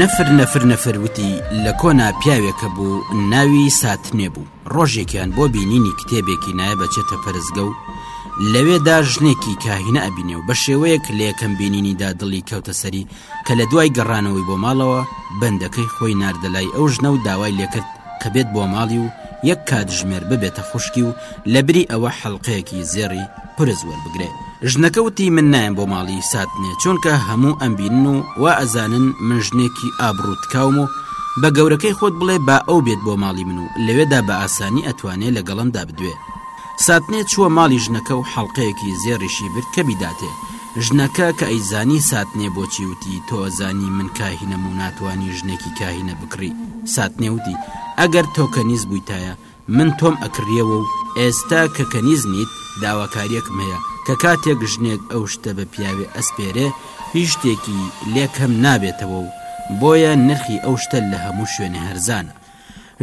نەفر نەفر نەفر وتی لە کۆنا پیاوێک هەبوو ناوی ساتنێ بوو ڕۆژێکیان بۆ بینینی کتێبێکی نایە بە چێتە پەرستگە و لەوێدا ژنێکی کاهینە ئەبینێ و بە شێوەیەک لە یەکەم بینینیدا دڵی کەوتە سەری کە لە دوای گەڕانەوەی بۆ ماڵەوە بەندەکەی خۆی ناردە لای ئەو ژنە و داوای لێکرد کە بێت بۆ ماڵی و یەک کاتژمێر ببێتە خوشکی و لە بری ئەوە حەڵلقەیەکی زێڕی قورس وەربگرێ ژنەکە وتی من نایم بۆ ماڵی ساتنێ چونکە هەموو ئەم بینن و وا ئەزانن من ژنێکی ئابڕوو تکاوم و بە گەورەکەی خۆت بڵێ با ئەو بێت بۆ ماڵی من و لەوێدا بە ئاسانی ئەتوانێ لەگەڵمدا بدوێ ساتنێ چووە ماڵی ژنەکە و حەڵلقەیەکی زێڕیشی برد کە بیداتێ ژنەکە کە ئەیزانی ساتنێ بۆچی وتی تۆزانی من کاهینەم و ناتوانی ژنێکی کاهینە بکڕی ساتنێ وتی ئەگەر تۆکەنیز بوویتایە من تۆم ئەکڕیەوە و ئێستا کە کەنیز نیت داواکاریەکم هەیە کە کاتێک ژنێک ئەو شتە بە پیاوێ ئەسپێرێ هیچ شتێکی لێ کەم نابێتەوە و بۆیە نرخی ئەو شتە لە هەموو شوێنێ هەرزانە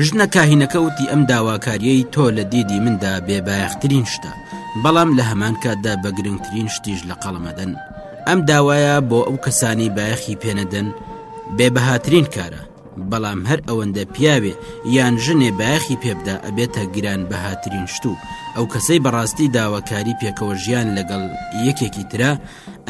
ژنە کاهینەکە وتی ئەم داواکاریەی تۆ لە دیدی مندا بێ بایەخترین شتە بەڵام لە هەمان کاتدا بە گرنگترین شتیش لە قەڵەمەدەن ئەم داوایە بۆ ئەو کەسانەی بایەخی پێنەدەن بێ بەهاترین کارە بەڵام هەر ئەوەندە پیاوێ یان ژنێ بایەخی پێبدا ئەبێتە گران بەهاترین شت و ئەو کەسەی بەڕاستی داواکاری پێکەوە ژیان لەگەڵ یەکێکی ترە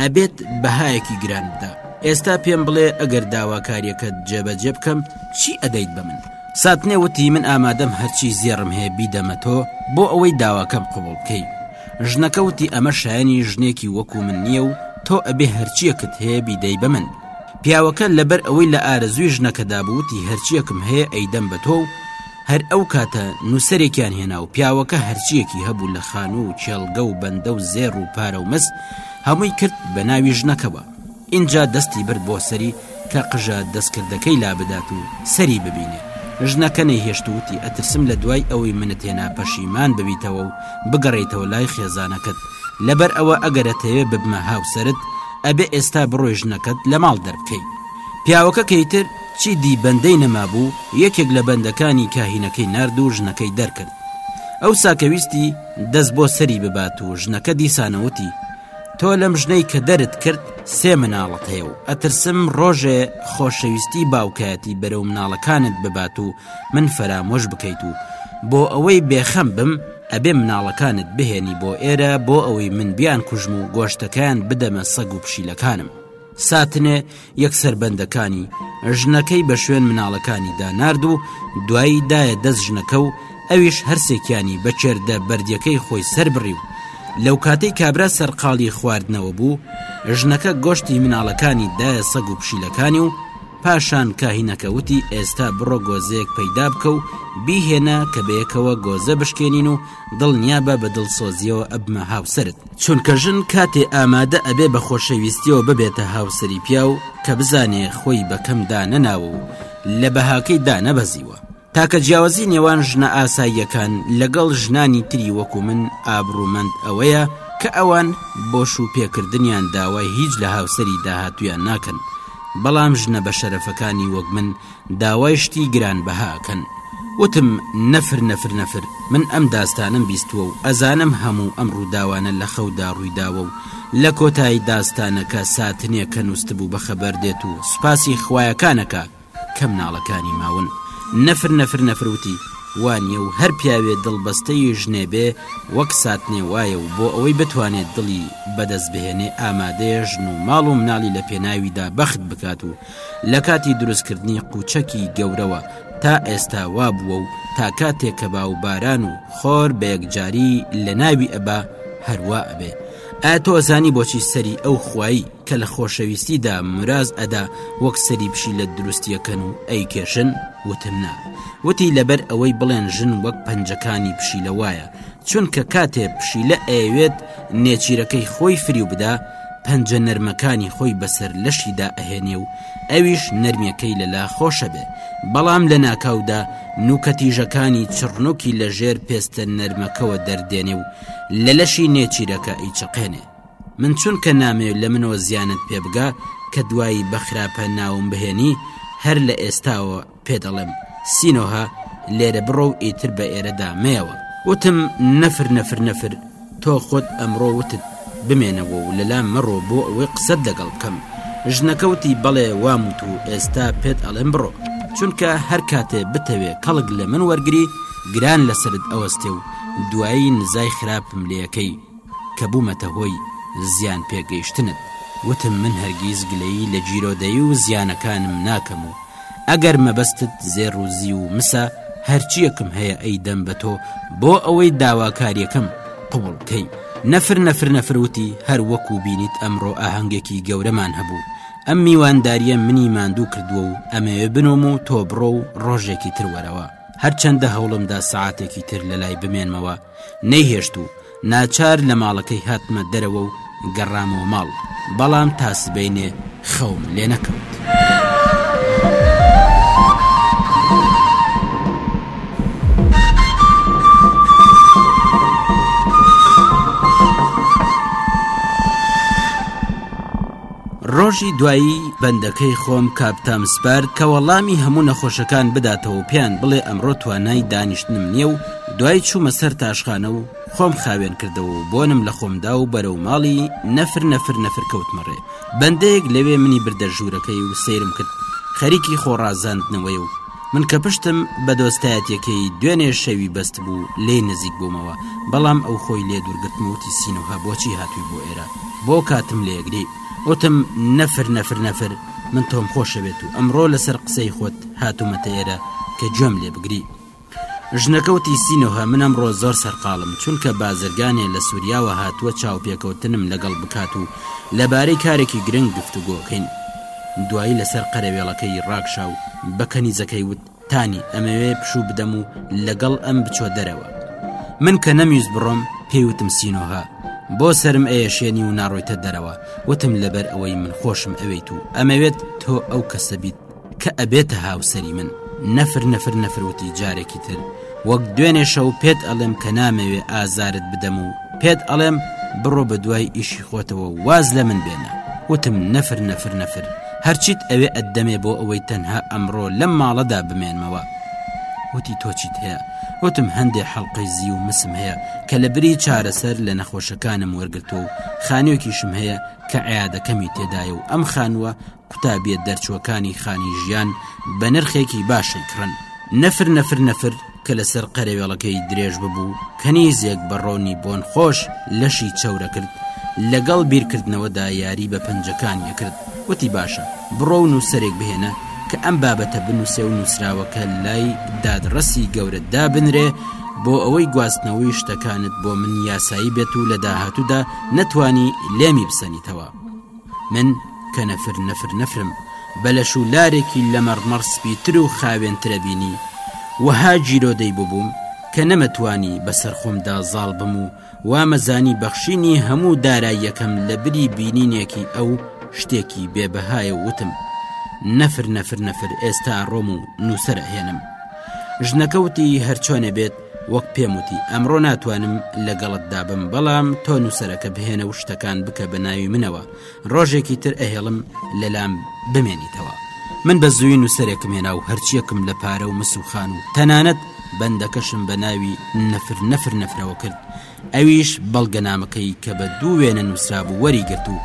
ئەبێت بەهایەکی گران بدا ئێستا پێم بڵێ ئەگەر داواکاریەکەت جێبەجێ بکەم چی ئەدەیت بە من؟ ساتنێ وتی من ئامادەم هەرچی زێڕم هەیە بیدەمە تۆ بۆ ئەوەی داواکەم قبوڵ بکەی ژنەکە وتی ئەمە شایەنی ژنێکی وەکو من نییە و تۆ ئەبێ هەرچیەکت هەیە بیدەی بە من پیاوەکە لەبەر ئەوەی لە ئارەزووی ژنەکەدا بوو وتی هەرچیەکم هەیە ئەیدەم بە تۆ و هەر ئەو کاتە نووسەرێکیان هێنا و پیاوەکە هەرچیەکی هەبوو لە خانوو و کێڵگە و بەندە و زێر و پارە و مس هەمووی کرد بە ناوی ژنەکەوە ئینجا دەستی برد بۆ سەری کە قژە دەستکردەکەی لا بدات و سەری ببینێ ژنەکە نەیهێشت وتی ئەترسم لە دوای ئەوەی منت هێنا پەشیمان ببیتەوە و بگەڕێیتەوە لای خێزانەکەت لەبەر ئەوە ئەگەرەتەوێ ببمە هاوسەرت ئەبێ ئێستا بڕۆی ژنەکەت لە ماڵ دەربکەی پیاوەکە کەیتر چی دی بەندەی نەمابوو یەکێک لە بەندەکانی کاهینەکەی نرد و ژنەکەی دەرکرد ئەو ساکەویستی دەست بۆ سەری ببات و ژنەکە دیسانەوتی تۆ لەم ژنەی کە دەرت کرد سێ مناڵت هەیە و ئەترسم ڕۆژێ خۆشەویستی باوکایەتی بەرەو مناڵەکانت ببات و من فەرامۆش بکەیت و بۆ ئەوەی بێخەم بم ئەبێ مناڵەکانت بهێنی بۆ ئێرە بۆ ئەوەی من بیان کوژم و گۆشتەکەیان بدەمە سەگ و پشیلەکانم ساتنێ یەکسەر بەندەکانی ژنەکەی بە شوێن مناڵەکانی دانارد و دوایی دایە دەست ژنەکە و ئەویش هەرسێکیانی بە چێردە بەردیەکەی خۆی سەر بڕی و لەو کاتەی کابرا سەرقاڵی خواردنەوە بوو ژنەکە گۆشتی مناڵەکانی دایە سەگ و پشیلەکانی و پاشان کاهینەکە وتی ئێستا بڕۆ گۆزەیەک پەیدا بکە و بیهێنە کە بەیەکەوە گۆزە بشکێنین و دڵنیابە بە دڵسۆزیەوە ئەبمە هاوسەرت، چونکە ژن کاتێ ئامادە ئەبێ بە خۆشەویستیەوە ببێتە هاوسەری پیاو کە بزانێ خۆی بە کەم دانەناوە و لە بەهاکەی دانەبەزیوە. تاکە جیاوازی نێوان ژنە ئاساییەکان لەگەڵ ژنانی تری وەکو من ئابرومەند ئەوەیە کە ئەوان بۆ شوو پێکردنیان داوای هیچ لە هاوسەری داهاتویان ناکەن بەڵام ژنە بە شەرەفەکانی وەک من داوای شتی گران بەهاکەن وتم نەفر نەفر نەفر من ئەم داستانم بیستووە و ئەزانم هەموو ئەم ڕووداوانە لە خەودا ڕوویداوە و لە کۆتایی داستانەکە ساتنێکە نووسبوو بە خەبەر دێت و سوپاسی خویەکانەکە کە مناڵەکانی ماون نەفر نەفر نەفر وتی وانە و هەر پیاوێ دڵ بەستەی ژنێ بێ وەک ساتنێ وایە و بۆ ئەوەی بتوانێت دڵی بەدەست بهێنێ ئامادەیە ژن و ماڵ و مناڵی لە پێناویدا بەخت بکات و لە کاتی دروستکردنی قوچەکی گەورەوە تا ئێستا وابووە و تا کاتێک کە باو باران و خۆر بە یەکجاری لە ناوی ئەبا هەروا ئەبێ ئایا تۆ ئەزانی بۆچی سەری ئەو خوایی کە لە خۆشەویستیدا مراز ئەدا وەک سەری پشیلە دروستیەکەن و ئەیکێشن وتم نا وتی لەبەر ئەوەی بڵێن ژن وەک پەنجەکانی پشیلە وایە چونکە کاتێ پشیلە ئەیەوێت نێچیرەکەی خۆی فریو بدا پەنجە نەرمەکانی خۆی بەسەر لەشیدا ئەهێنێ و ئەویش نەرمیەکەی لەلا خۆشەبێ بەڵام لە ناکاودا نوکە تیژەکانی چڕنوکی لە ژێر پێستە نەرمەکەوە دەردێنێ و لە لەشی نێچیرەکە ئیچەقێنێ من چونکە نامێ لە منەوە زیانت پێ بگا کە دوایی بەخراپە ناوم بهێنی هەر لە ئێستاوە پێ دەڵێم سینۆها لێرە بڕۆ و ئیتر بە ئێرەدا مێەوە وتم نەفر نەفر نەفر تۆ خۆت ئەمڕۆ وتت بمێنەوە و لەلا مەڕۆ بۆ ئەوەی قسەت لەگەڵ بکەم ژنەکەوتی بەڵێ وام وت و ئێستا پێت ئەڵێن بڕۆ چونکە هەر کاتێ بتەوێ کەڵک لە من وەرگری گران لەسرت ئەوەستێ و دوایی نزای خراپ ملەکەی کە بوومەتە هۆی زیان پێگەیشتنت وتم من هەرگیز گلەیی لە جیرۆدەی و زیانەکانم ناکەم و ئەگەر مەبەستت زێر و زی و مسە هەرچیەکم هەیە ئەی دەم بە تۆ بۆ ئەوەی داواکاریەکەم قوبڵکەی نەفر نەفر نەفروتی هەر وەکو بینیت ئەمڕۆ ئاهەنگێکی گەورەمان هەبوو ئەم میوانداریە منی ماندوو کردووە و ئەمەوێ بنۆم و تۆ بڕۆ و ڕۆژێکی تر وەرەوە هەرچەندە هەوڵمدا سەعاتێکی تر لە لای بمێنمەوە نەیهێشت و ناچار لە ماڵەکەی هاتمە دەرەوە و گەڕامەوە ماڵ بەڵام تا سبینێ خەوم لێ نەکەوت. ڕۆژی دوایی بەندەکەی خۆم کاپتام سپارد کە وەڵامی هەموو نەخۆشەکان بداتەوە پێیان بڵێ ئەمڕۆ توانای دانیشتنم نییە و دوای چوومە سەر تاشخانە و خۆم خاوێن کردەوە و بۆنم لە خۆمدا و بەرەو ماڵی نەفر نەفر نەفر کەوتمەڕێ بەندەیەک لەوێ منی بردە ژوورەکەی و سەیرم کرد خەریکی خۆڕازاندنەوەی و من کە پشتم بە دۆستایەتیەکەی دوێنێ شەوی بەست بوو لێ نزیک بوومەوە بەڵام ئەو خۆی لێ دوورگرتمەوتی سینوها بۆچی هاتووی بۆ ئێرە بۆ کاتم لێگری ئەوتم نەفر نەفر نەفر من تۆم خۆشەوێت و ئەمڕۆ لەسەر قسەی خۆت هاتوومەتە ئێرە کە گوێم لێ بگری ژنەکەوتی سینوها من ئەمڕۆ زۆر سەرقاڵم چونکە بازرگانێ لە سووریاوە هاتووە چاوپێکەوتنم لەگەڵ بکات و لەبارەی کارێکی گرنگ گفتوگۆکەین دوایی لەسەر قەرەوێڵەکەی ڕاکشا و بە کەنیزەکەی وت تانی ئەمەوێ پشوو بدەم و لەگەڵ ئەم بچۆ دەرەوە من کە نەمویست بڕۆم پێیوتم سینۆهە بۆ سرم ئەیەشێنی و ناڕۆیتە دەرەوە وتم لەبەر ئەوەی من خۆشم ئەوێیت و ئەمەوێت تۆ ئەو کەسە بیت کە ئەبێتە هاوسەری من نەفر نەفر نەفروتی جارێکی تر وەک دوێنێ شەو پێت ئەڵێم کە نامەوێ ئازارت بدەم و پێت ئەڵێم بڕۆ بە دوای ئیشی خۆتەوە واز لە من بێنە وتم نەفر نەفر نەفر هەرچیت ئەوێ ئەدەمێ بۆ ئەوەی تەنها ئەمڕۆ لەم ماڵەدا بمێنمەوە وتی تۆچیت هەیە وتم هەندێ حەڵلقەی زی و مسم هەیە کە لە بری چارەسەر لە نەخۆشەکانم وەرگتو و خانوێکیشم هەیە کە عیادەکەمی تێدایە و ئەم خانووە قوتابیە دەرچوەکانی خانی ژیان بە نرخێکی باشەی کڕن نەفر نەفر نەفر کە لەسەر قەرەوێڵەکەی درێژ ببوو کەنیزێک بە ڕۆنی بۆن خۆش لەشی چەورە کرد لەگەڵ بیرکردنەوەدا یاری بە پەنجەکانیە کرد وتی باشە بڕۆ و نووسەرێک بهێنە کە ئەم بابەتە بنووسێ و نووسراوەکە لای دادڕەسی گەورە دابنرێ بۆ ئەوەی گواستنەوەی شتەکانت بۆ من یاسایی بێت و لە داهاتوودا نەتوانی لێمی بسەنیتەوە. من کە نەفر نەفر نەفرم بە لەش و لارێکی لە مەڕمەڕ سپیتر و خاوێنترە بینی وەها گیرۆدەی ببووم کە نەمەتوانی بەسەر خۆمدا زاڵ بم و وامەزانی بەخشینی هەموو داراییەکەم لە بری بینینێکی ئەو شتێکی بێبەهایە وتم نەفر نەفر نەفر ئێستا ڕۆم و نووسەر ئەهێنم ژنەکەوتی هەرچۆنێ بێت وەک پێم وتی ئەمڕۆ ناتوانم لەگەڵتدا بم بەڵام تۆ نووسەرەکە بهێنە و شتەکان بکە بە ناوی منەوە ڕۆژێکی تر ئەهێڵم لەلام بمێنیتەوە من بە زووی نووسەرێکم هێنا و هەرچیەکم لە پارە و مسوخان و تەنانەت بەندەکەشم بە ناوی نەفر نەفر نەفرەوە کرد ئەویش بەڵگەنامەکەی کە بە دوو وێنە نووسرابوو وەری گرت و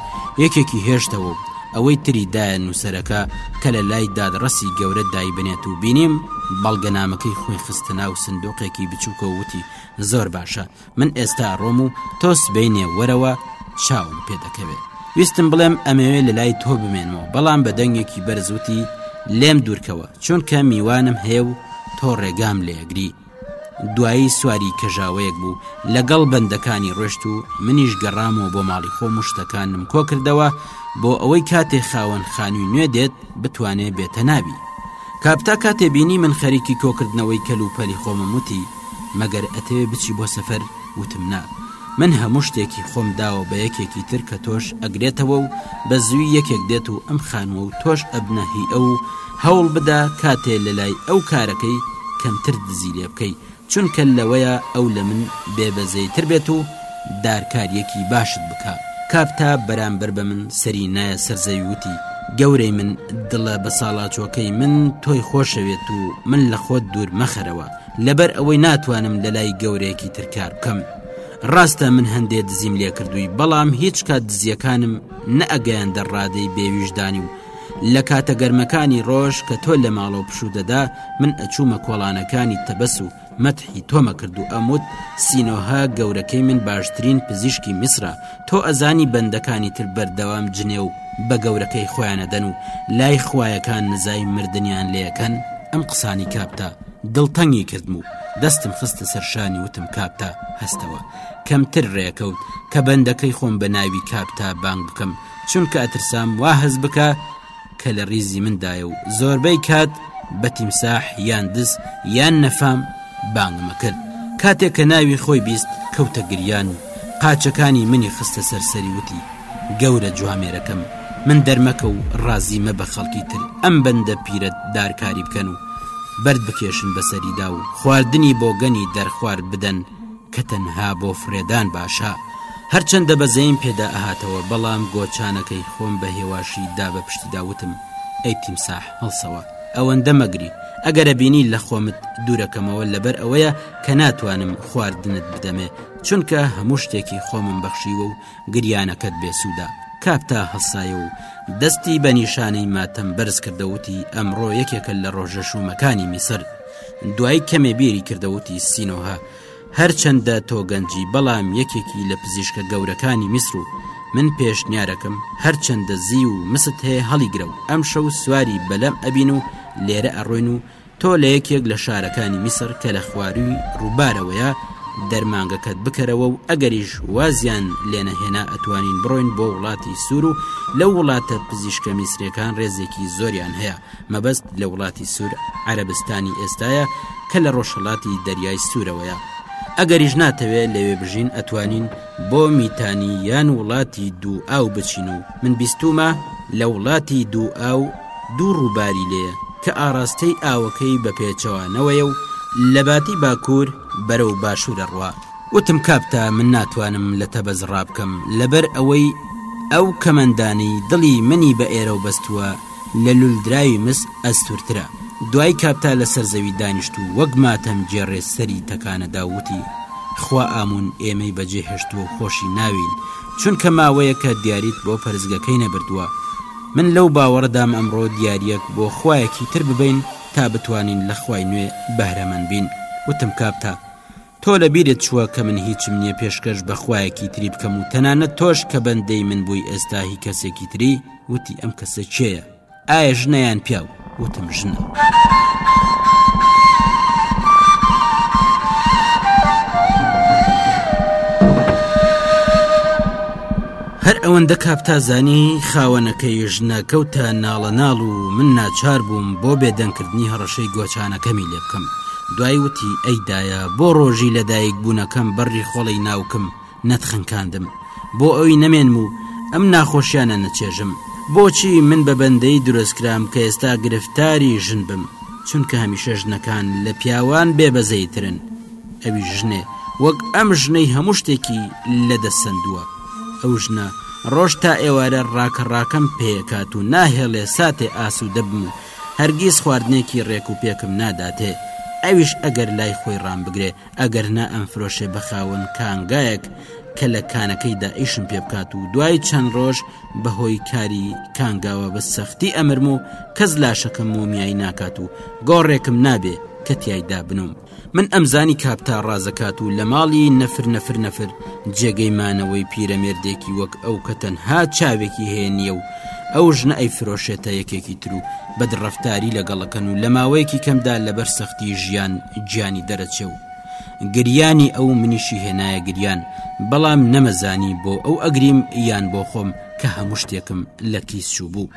یەکێکی هێشتەوە و ئەوەی تری دایە نووسەرەکە کە لە لای دادڕەسی گەورە دایبنێت و بینیم بەڵگەنامەکەی خۆی خستە ناو سندوقێکی بچووکە وتی زۆر باشە من ئێستا ڕۆم و تۆ سبەینێ وەرەوە چاوم پێ دەکەوێت ویستم بڵێم ئەمەوێ لە لای تۆ بمێنمەوە بەڵام بە دەنگێکی بەرزوتی لێم دوورکەوە چونکە میوانم هەیە و تۆ ڕێگام لێگری دوایی سواری کەژاوەیەک بوو لە گەڵ بەندەکانی ڕۆشت و منیش گەڕامەوە بۆ ماڵی خۆم و شتەکانم کۆ کردەوە بۆ ئەوەی کاتێ خاوەن خانووی نوێ دێت بتوانێ بێتە ناوی کاپتا کاتێ بینی من خەریکی کۆکردنەوەی کەلوپەلی خۆمم وتی مەگەر ئەتەوێ بچی بۆ سەفەر وتم نا من هەموو شتێکی خۆم داوە بە یەکێکی تر کە تۆش ئەگرێتەوە و بە زووی یەکێک دێت و ئەم خانووە و تۆش ئەبنە هی ئەو و هەوڵ بدە کاتێ لە لای ئەو کارەکەی کەمتر دزی لێ بکەی چونکە لەوەیە ئەو لە من بێ بەزەی تر بێت و دارکاریەکی باشت بکا کاپتا بەرامبەر بە من سەری نایە سەر زەوی وتی گەورەی من دڵە بەساڵاچۆکەی من تۆی خۆشەوێت و من لە خۆت دوور مەخەرەوە لەبەر ئەوەی ناتوانم لەلای گەورەیەکی تر کار بکەم ڕاستە من هەندێ دزیم لێکردووی بەڵام هیچ کات دزیەکانم نەئەگەیان دەڕادەی بێویژدانی و لە کاتە گەرمەکانی ڕۆژ کە تۆ لە ماڵە و پشوو دەدا من ئەچوومە کۆڵانەکانی تەبەس و مەتحی تۆمە کرد و ئەموت سینۆها گەورەکەی من باشترین پزیشکی میسرە تۆ ئەزانی بەندەکانی تر بەردەوام جنێ و بە گەورەکەی خۆیانەدەن و لای خویەکان نزای مردیان لەکەن ئەم قسانی کاپتا دڵتەنگی کردم و دەستم خستە سەرشانی وتم کاپتا هەستەوە کەمتر ڕێکەوت کە بەندەکەی خۆم بە ناوی کاپتا بانگ بکەم چونکە ئەترسام وا هەز بکە کە لە ڕیزی مندایە و زۆربەی کات بە تیمساح یان دز یان نەفام بانگمە کرد کاتێک کە ناوی خۆی بیست کەوتە گریان و قاچەکانی منی خستە سەرسەری وتی گەورە جوامێرەکەم من دەرمەکە و ڕازی مەبە خەڵکی تر ئەم بەندە پیرەت دارکاری بکەن و بەرد بکێشن بەسەریدا و خواردنی بۆگەنی دەرخوارد بدەن کە تەنها بۆ فرێدان باشە هەرچەندە بەزەیم پێدا ئەهاتەوە بەڵام گۆچانەکەی خۆم بە هێواشی دا بە پشتیدا وتم ئەی تیمساح هەڵسەوە ئەوەندە مەگری ئەگەرە بینی لە خۆمت دوورەکەمەوە لەبەر ئەوەیە کە ناتوانم خواردنت بدەمێ چونکە هەموو شتێکی خۆمم بەخشیوە و گریانەکەت بێسوودە کاک تا هەسایە و دەستی بە نیشانەی ماتەم بەرز کردەوتی ئەمڕۆ یەکێکە لە ڕۆژە شوومەکانی میسر دوای کەمێ بیری کردەوتی سینۆها هەرچەندە تۆ گەنجی بەڵام یەکێکی لە پزیشکە گەورەکانی میسر و من پێشنیارەکەم هەرچەندە زی و مست هەیە هەڵیگرە و ئەم شەو سواری بەلەم ئەبین و لێرە ئەڕۆین و تۆ لە یەکێک لە شارەکانی میسر کە لە خوارووی ڕووبارەوەیە دەرمانگەکەت بکەرەوە و ئەگەریش وازیان لێنەهێنا ئەتوانین بڕۆین بۆ وڵاتی سوور و لە وڵاتە پزیشکە میسرەکان ڕێزێکی زۆریان هەیە مەبەست لە وڵاتی سوور عەربستانی ئێستاە کە لە ڕۆژهڵاتی دەریای سوورەوەیە ئەگەریش ناتەوێت لەوێ بژین ئەتوانین بۆ میتانی یان وڵاتی دوو ئاو بچین و من بیستومە لە وڵاتی دوو ئاو دوو ڕووباری لێیە کە ئاڕاستەی ئاوەکەی بە پێچەوانەوەیە و لە باتی باکوور بەرەو باشوور ئەڕوا. وتم کاپتا من ناتوانم لە تەبەز ڕابکەم لەبەر ئەوەی ئەو کەمەندانەی دڵی منی بە ئێرەو بەستووە لە لول دراوی مس ئەستوورترە. دوایی کاپتا لە سەر زەوی دانیشت و وەک ماتەم گێڕێ سەری تەکانە دا و وتی خوا ئاموون ئێمەی بە جێ هێشتووە و خۆشی ناوێین چونکە ماوەیەکە دیاریت بۆ پەرستگەکەی نەبردووە. من لەو باوەڕەدام ئەمڕۆ دیارییەک بۆ خوایەکی تر ببەین تا بتوانین لە خوای نوێ بەهرەمەند بین. وتم کابتا، تۆ لە بیرت چووە کە من هیچم نییە پێشکەش بە خوایەکی تری بکەم و تەنانەت تۆش کە بەندەی من بووی ئێستا هی کەسێکی تری؟ وتی، ئەم کەسە کێیە؟ ئایا ژنە یان پیاو؟ وتم ژنە. هەر ئەوەندە کاپتا زانی خاوەنەکەی ژنە کەوتە ناڵە ناڵ و من ناچار بووم بۆ بێدەنکردنی هەڕەشەی گۆچانەکەمی لێ بکەم دوای وتی ئەیدایە بۆ ڕۆژی لەدایک بوونەکەم بەڕی خۆڵی ناوکم نەتخنکاندم بۆ ئەوی نەمێنم و ئەم ناخۆشیانە نەچێژم بۆچی من بە بەندەی درۆستکرام کە ئێستا گرفتاری ژن بم چونکە هەمیشە ژنەکان لە پیاوان بێبەزەیترن ئەوی ژنێ وەک ئەم ژنەی هەموو شتێکی لە دەسەندووە ئەو ژنە ڕۆژ تا ئێوارە ڕاکە ڕاکەم پێکات و ناهێڵێ ساتێ ئاسو دەبم و هەرگیز خواردنێکی ڕێک و پێکم ناداتێ ئەویش ئەگەر لای خۆی ڕام بگرێ ئەگەر نا ئەمفرۆشێ بە خاوەن کانگایەک کە لە کانەکەیدا ئیشم پێ بکات و دوای چەند ڕۆژ بەهۆی کاری کانگاوە بە سەختی ئەمرم و کەس لاشەکەم مۆمیایی ناکات و گۆڕێکم نابێ کە تایدا بنوم من ئەمزانی کاپتا ڕازەکات و لە ماڵی نەفر نەفر نەفر جێگەی مانەوەی پیرەمێردێکی وەک ئەو کە تەنها چاوێکی هەیە نییە و ئەو ژنە ئەی فرۆشێتە یەکێکی تر و بەدڕەفتاری لەگەڵەکەن و لەماوەیەکی کەمدا لەبەر سەختی ژیان گیانی دەرەچێ و گریانی ئەو منیشی هێنایە گریان بەڵام نەمەزانی بۆ ئەو ئەگریم یان بۆ خۆم کە هەموو شتێکم لە کیس چوو بوو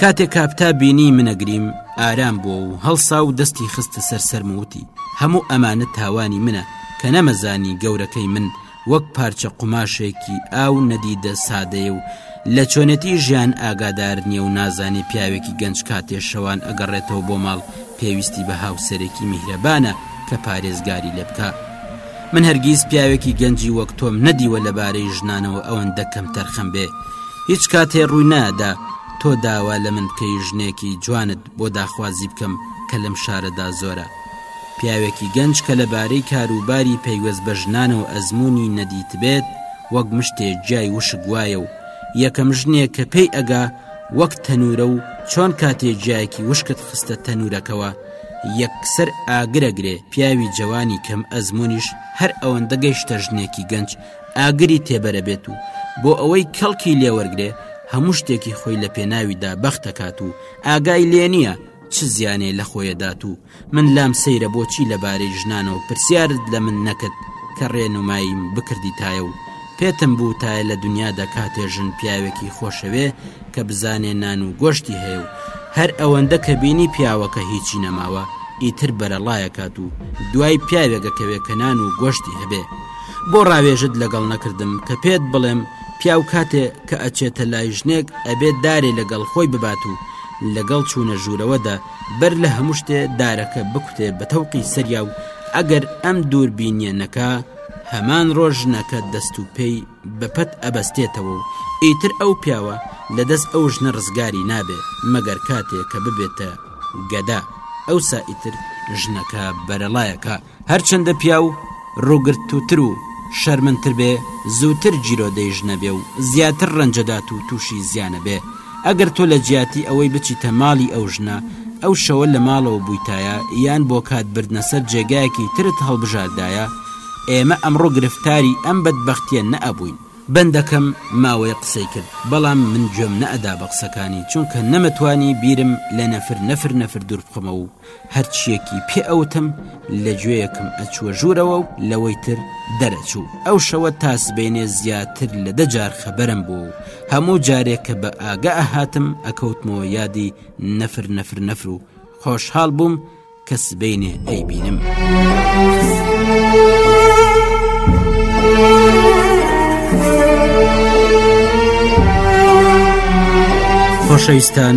کاتێک کاپتا بینی منەگریم ئارام بۆ و هەڵسا و دەستی خستە سەر سەرموتی هەموو ئەمانە تاوانی منە کە نەمەزانی گەورەکەی من وەک پارچە قوماشێکی ئاو نەدیدە سادەیە و لە چۆنێتی ژیان ئاگادار نییە و نازانێ پیاوێکی گەنج کاتێ شەوان ئەگەڕێتەوە بۆ ماڵ پێویستی بە هاوسەرێکی میهرەبانە کە پارێزگاری لێ بکە من هەرگیز پیاوێکی گەنجی وەک تۆم نەدیوە لەبارەی ژنانەوە ئەوەندە کەم تەرخەم بێ هیچ کاتێ ڕووی نادا تۆ داوا لە من بکەی ژنێکی جوانت بۆ داخوازی بکەم کە لەم شارەدا زۆرە پیاوێکی گەنج کە لەبارەی کاروباری پەیوەست بە ژنانەوە ئەزموونی نەدیتبێت وەک مشتێ جای وشک وایە و یەکەم ژنێک کە پێی ئەگا وەک تەنورە و چۆن کاتێ جایەکی وشکت خستە تەنورەکەوە یەکسەر ئاگرەگرێ پیاوی جەوانی کەم ئەزمونیش هەر ئەوەندە گەیشتە ژنێکی گەنج ئاگری تێبەرە بێت و بۆ ئەوەی کەڵکی لێوەرگێ هەموو شتێکی خۆی لە پێناویدا بەختەکات و ئاگای لێ نییە چ زیانێ لە خۆیەدات و من لام سەیرە بۆچی لەبارەی ژنانەوە پرسیارت لە من نەکرد کە ڕێنماییم بکردی تایە و پێتم بوو تایە لە دنیادا کاتێ ژن پیاوێکی خۆشەوێ کە بزانێ نان و گۆشتی هەیە و هەر ئەوەندە کە بینی پیاوەکە هیچی نەماوە ئیتر بەرەڵایەکات و دوای پیاوێگەکەوێ کە نان و گۆشتی هەبێ بۆ ڕاوێژت لەگەڵ نەکردم کە پێت بڵێم پیاو کاتێ کە ئەچێتە لای ژنێک ئەبێت دارێ لەگەڵ خۆی ببات و لەگەڵ چوونە ژوورەوەدا بەر لە هەموو شتێ دارەکە بکوتێ بە تەوقی سەریا و ئەگەر ئەم دوور بینیە نەکە هەمان ڕۆژ ژنەکە دەست و پێی بەپەت ئەبەستێتەوە و ئیتر ئەو پیاوە لە دەست ئەو ژنە ڕزگاری نابێ مەگەر کاتێ کە ببێتە گەدا ئەوسا ئیتر ژنەکە بەرەڵایەکە هەرچەندە پیاو رووگرتووتر و شەرمنتر بێ، زووتر گیرۆدەی ژنەبێ و زیاتر رەنجەدات و تووشی زیانەبێ، ئەگەر تۆ لە جیاتی ئەوەی بچیتە ماڵی ئەو ژنە، ئەو شەوە لە ماڵەوە بوویتایە یان بۆ کات بردنە سەر جێگایەکی ترت هەڵبژاردایە، ئێمە ئەمڕۆ گرفتاری ئەم بەدبەختیە نەئەبووین. بەندەکەم ماوەیەک قسەی کرد، بەڵام من گوێم نەئەدا بە قسەکانی، چونکە نەمەتوانی بیرم لە نەفر نەفر نەفر دووربخەمەوە و هەرچییەکی پێ ئەوتم لە گوێیەکم ئەچووە ژوورەوە و لەوەی تر دەرەچوو ئەو شەوە تاسبێنێ زیاتر لە دەجار خەبەرم بوو و هەموو جارێک کە بە ئاگا ئەهاتم ئەکەوتمەوە یادی نەفر نەفر نەفر و خۆشحاڵ بووم کە سبینێ ئەی بینم. خۆشەویستان